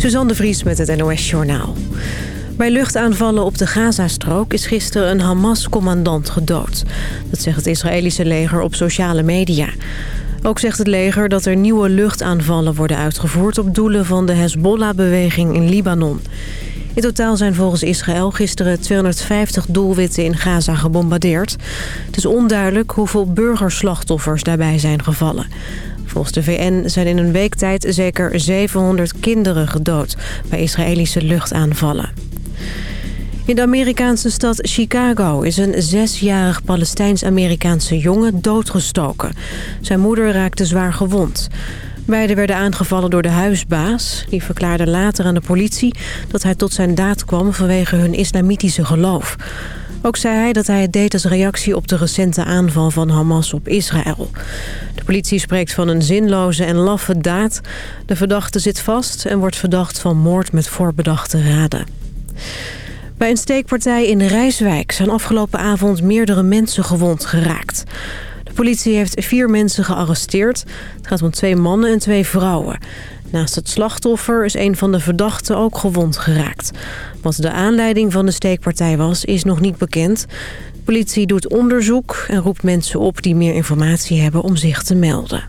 Suzanne Vries met het NOS Journaal. Bij luchtaanvallen op de Gazastrook is gisteren een Hamas-commandant gedood. Dat zegt het Israëlische leger op sociale media. Ook zegt het leger dat er nieuwe luchtaanvallen worden uitgevoerd... op doelen van de Hezbollah-beweging in Libanon. In totaal zijn volgens Israël gisteren 250 doelwitten in Gaza gebombardeerd. Het is onduidelijk hoeveel burgerslachtoffers daarbij zijn gevallen. Volgens de VN zijn in een week tijd zeker 700 kinderen gedood bij Israëlische luchtaanvallen. In de Amerikaanse stad Chicago is een zesjarig Palestijns-Amerikaanse jongen doodgestoken. Zijn moeder raakte zwaar gewond. Beiden werden aangevallen door de huisbaas. Die verklaarde later aan de politie dat hij tot zijn daad kwam vanwege hun islamitische geloof. Ook zei hij dat hij het deed als reactie op de recente aanval van Hamas op Israël. De politie spreekt van een zinloze en laffe daad. De verdachte zit vast en wordt verdacht van moord met voorbedachte raden. Bij een steekpartij in Rijswijk zijn afgelopen avond meerdere mensen gewond geraakt. De politie heeft vier mensen gearresteerd. Het gaat om twee mannen en twee vrouwen. Naast het slachtoffer is een van de verdachten ook gewond geraakt. Wat de aanleiding van de steekpartij was, is nog niet bekend. De politie doet onderzoek en roept mensen op die meer informatie hebben om zich te melden.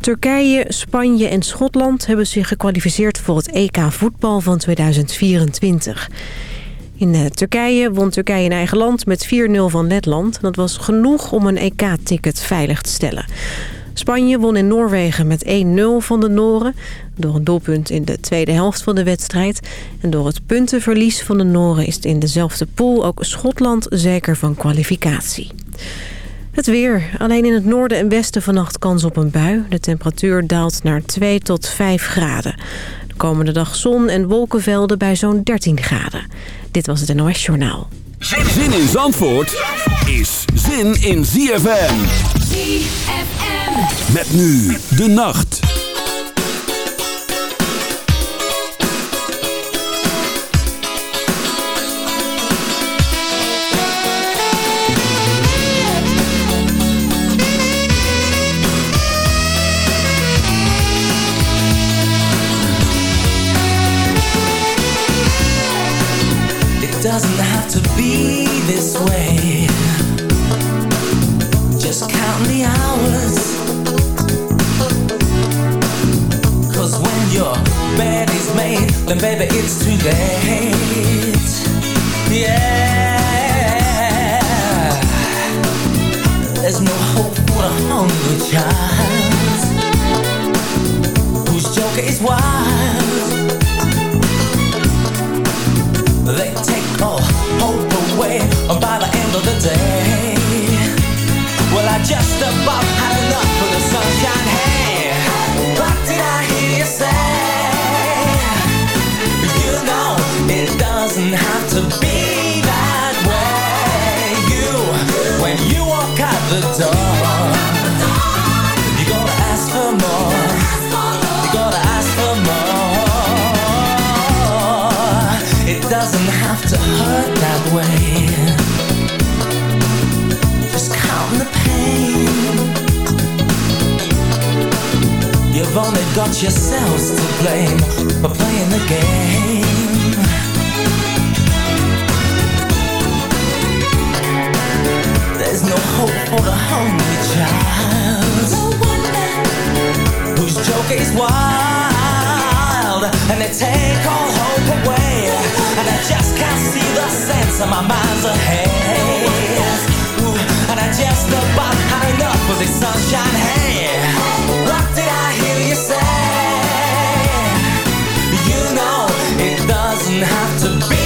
Turkije, Spanje en Schotland hebben zich gekwalificeerd voor het EK voetbal van 2024. In eh, Turkije won Turkije in eigen land met 4-0 van Letland. Dat was genoeg om een EK-ticket veilig te stellen. Spanje won in Noorwegen met 1-0 van de Noren... door een doelpunt in de tweede helft van de wedstrijd. En door het puntenverlies van de Noren is in dezelfde pool ook Schotland zeker van kwalificatie. Het weer. Alleen in het noorden en westen vannacht kans op een bui. De temperatuur daalt naar 2 tot 5 graden. De komende dag zon en wolkenvelden bij zo'n 13 graden. Dit was het NOS Journaal. Zin in Zandvoort is zin in ZFM. ZFM. Met nu de nacht. doesn't have to be this way Then baby it's too late Yeah There's no hope for a hungry child Whose joker is wild They take all hope away by the end of the day. Well, I just about had enough of the sunshine. Hey, what did I hear you say? The door, you gotta ask for more. You gotta ask for more. It doesn't have to hurt that way. Just count the pain. You've only got yourselves to blame for playing the game. There's no hope for the hungry child. Whose joke is wild and they take all hope away. And I just can't see the sense of my mind's ahead. Ooh, and I just about had enough of this sunshine. Hey, what did I hear you say? You know it doesn't have to be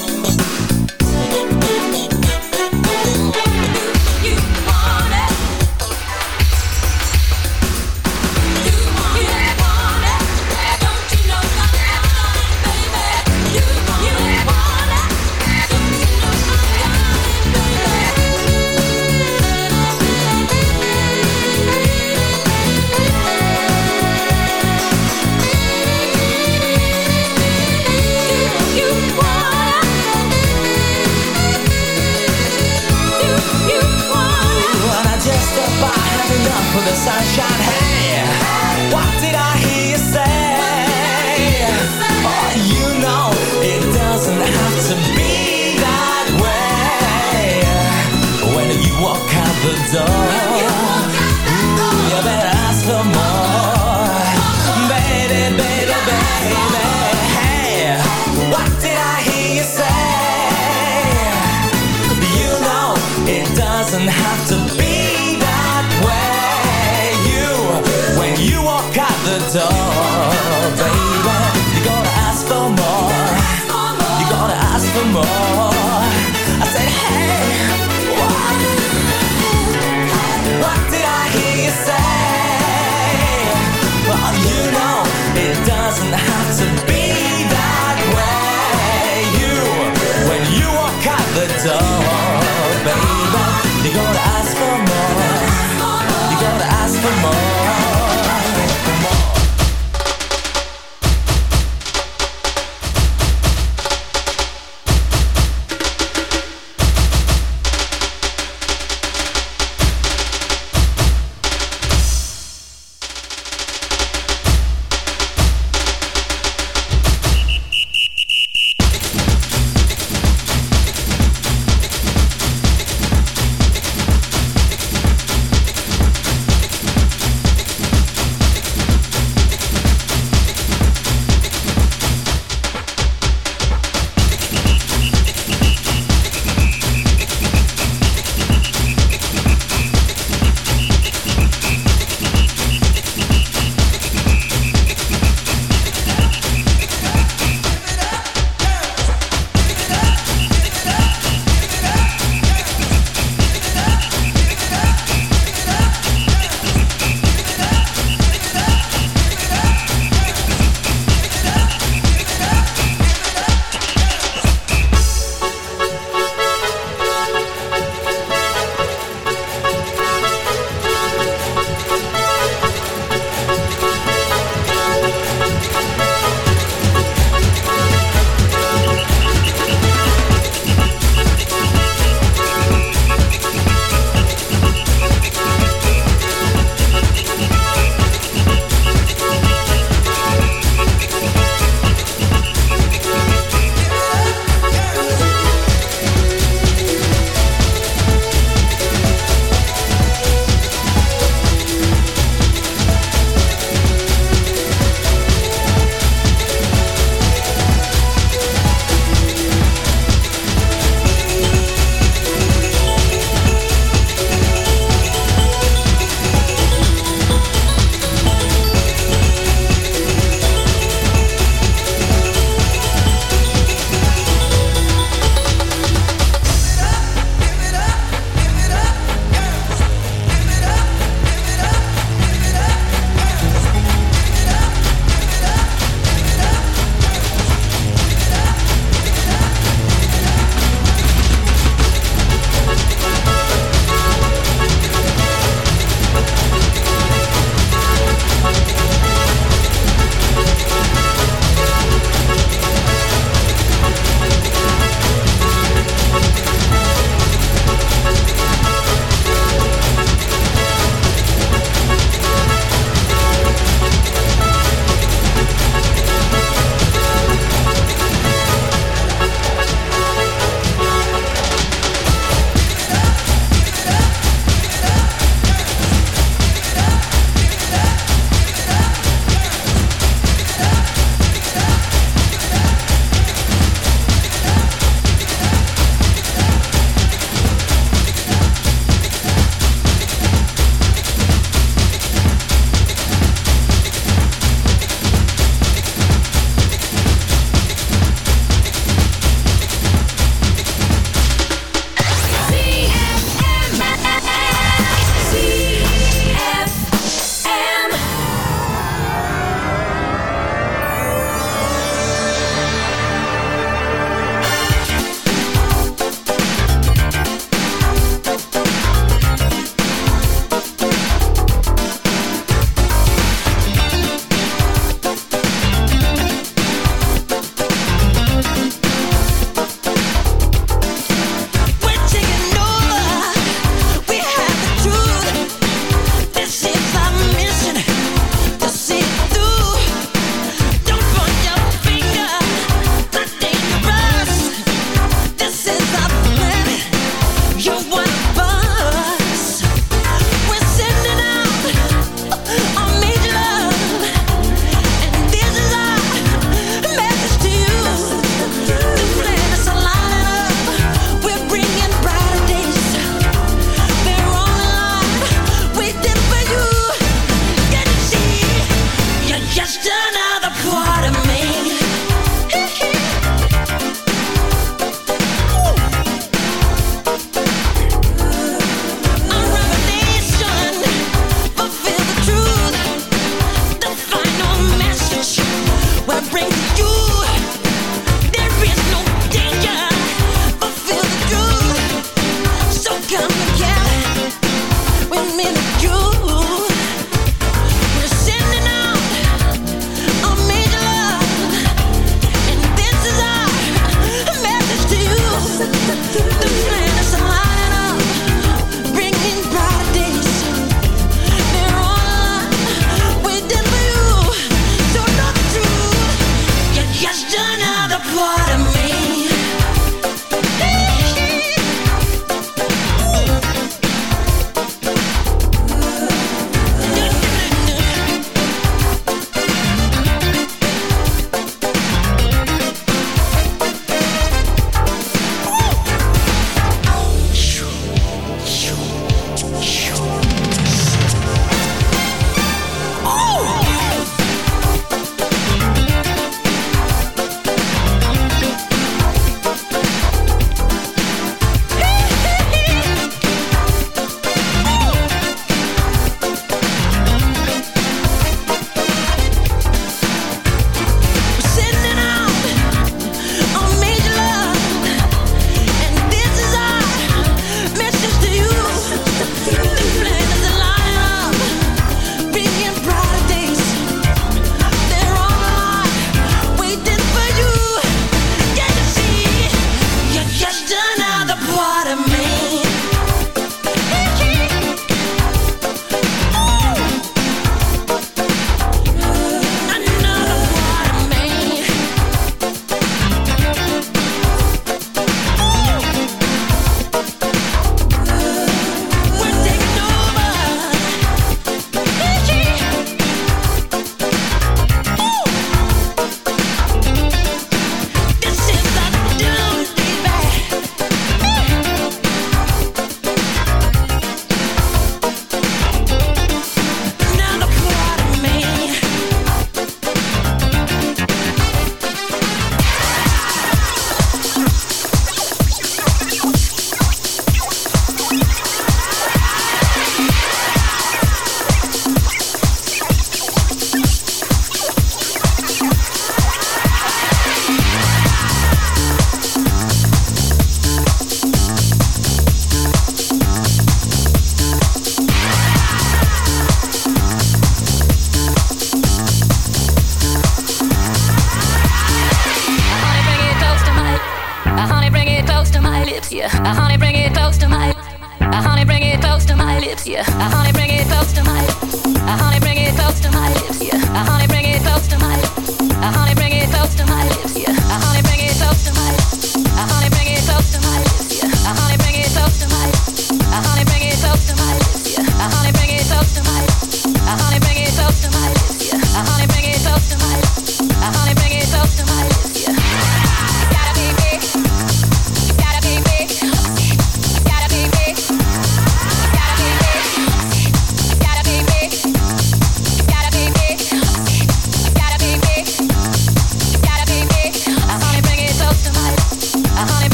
怎么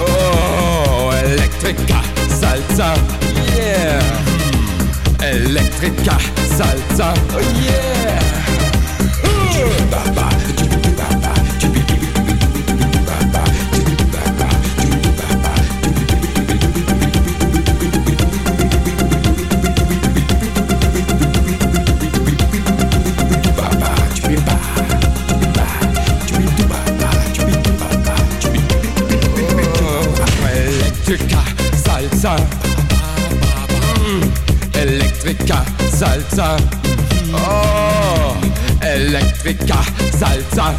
Oh, Elektrika, Salsa. Yeah. Elektrika, Salsa. Oh, yeah. Uh. Salsa. Oh, Elektriker, Salzer.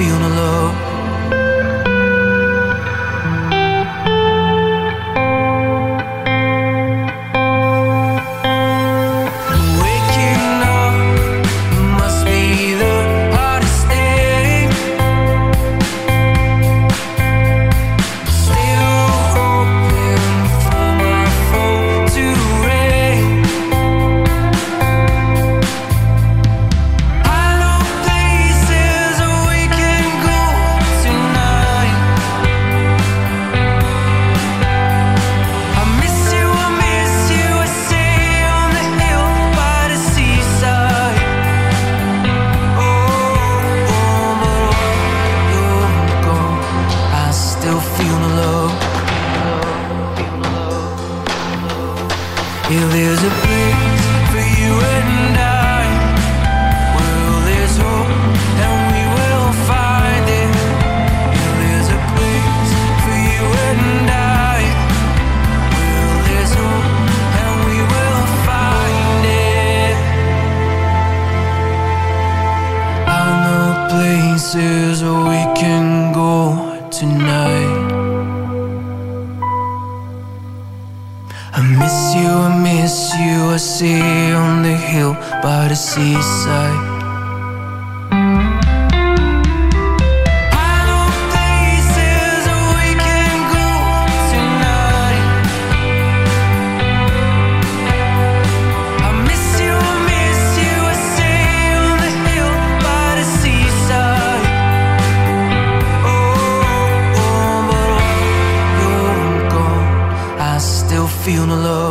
feeling alone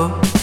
go.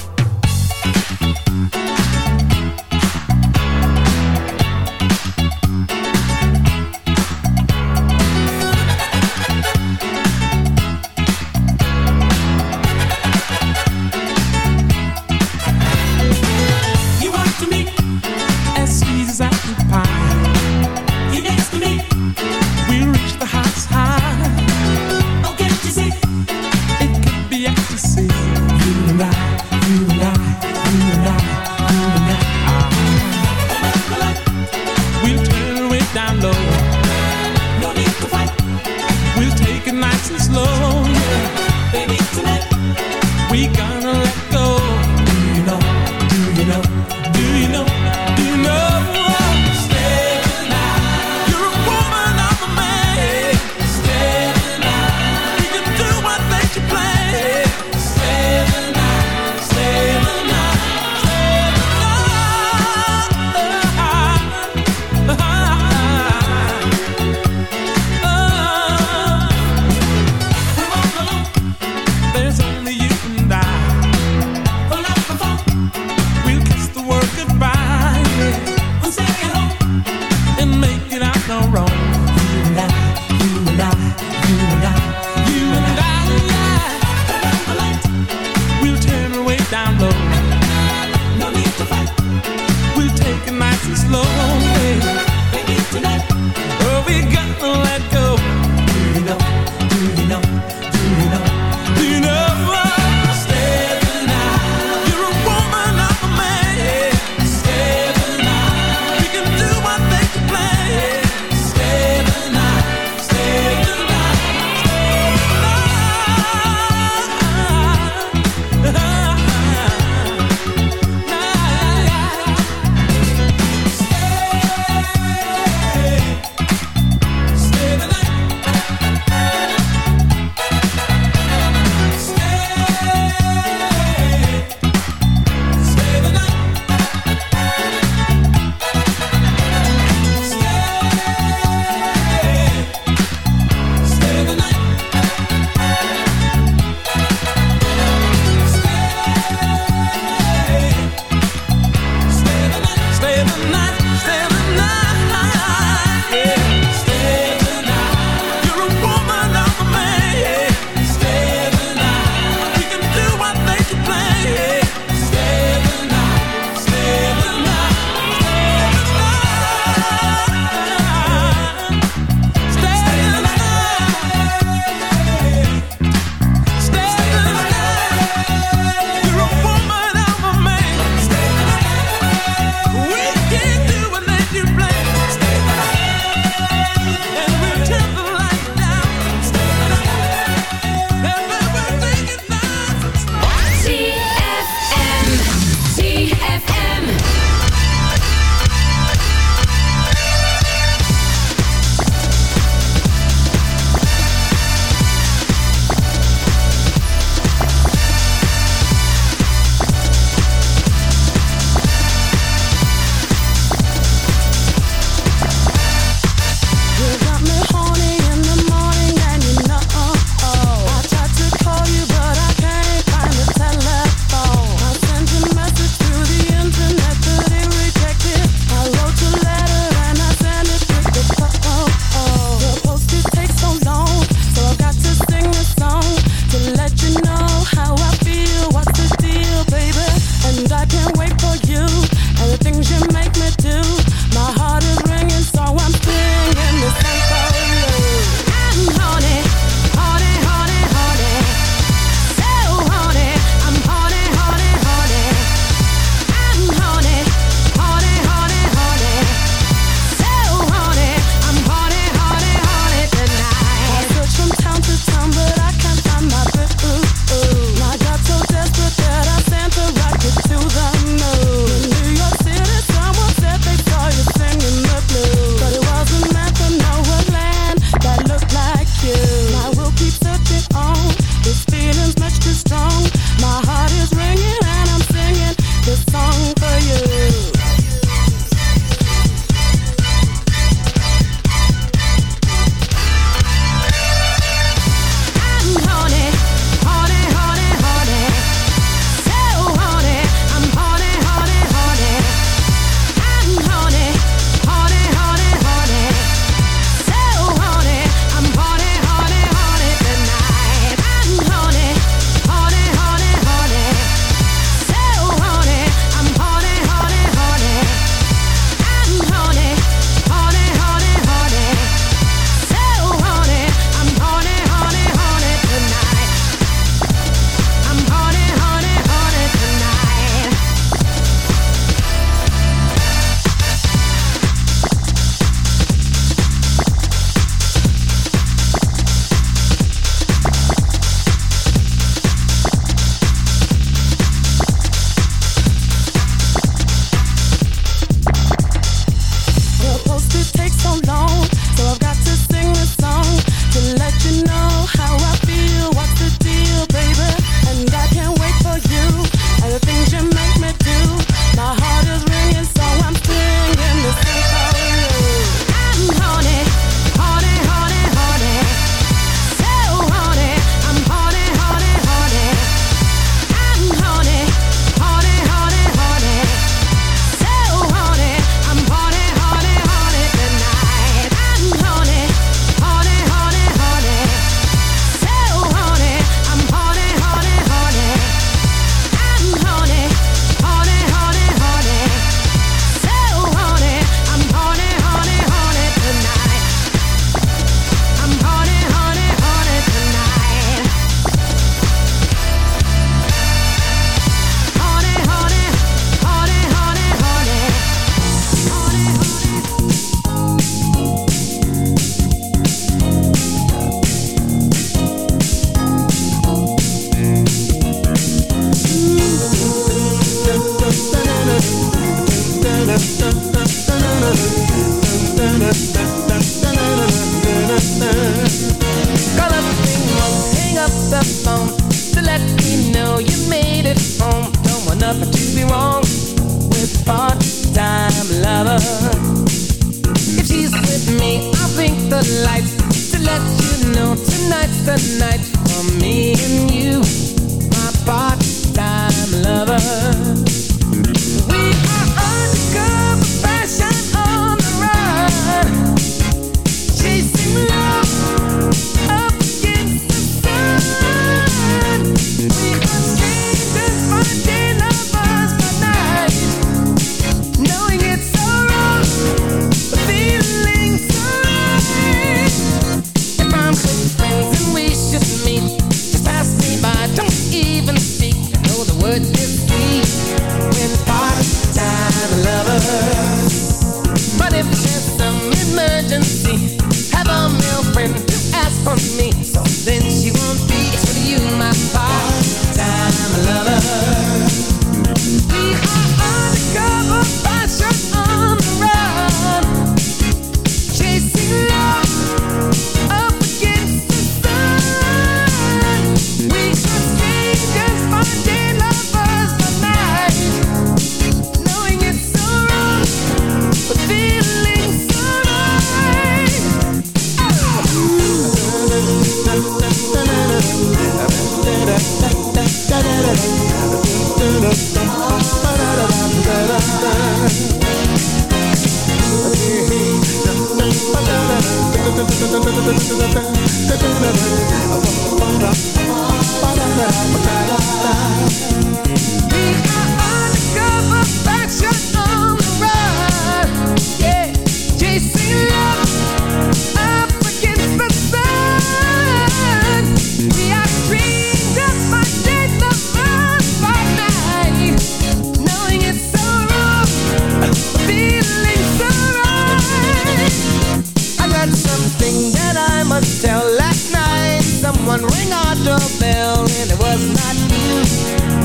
something that I must tell. Last night, someone rang our doorbell, and it was not you,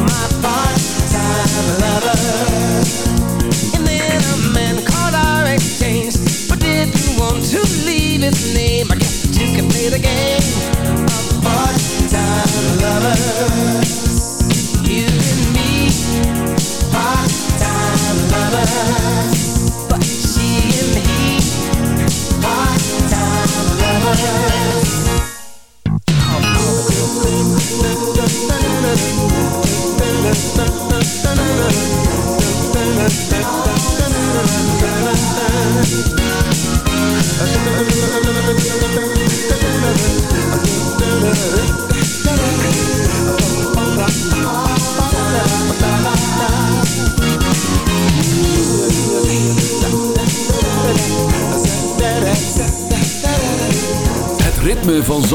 my part-time lover. And then a man called our exchange, but didn't want to leave his name. I guess you can play the game.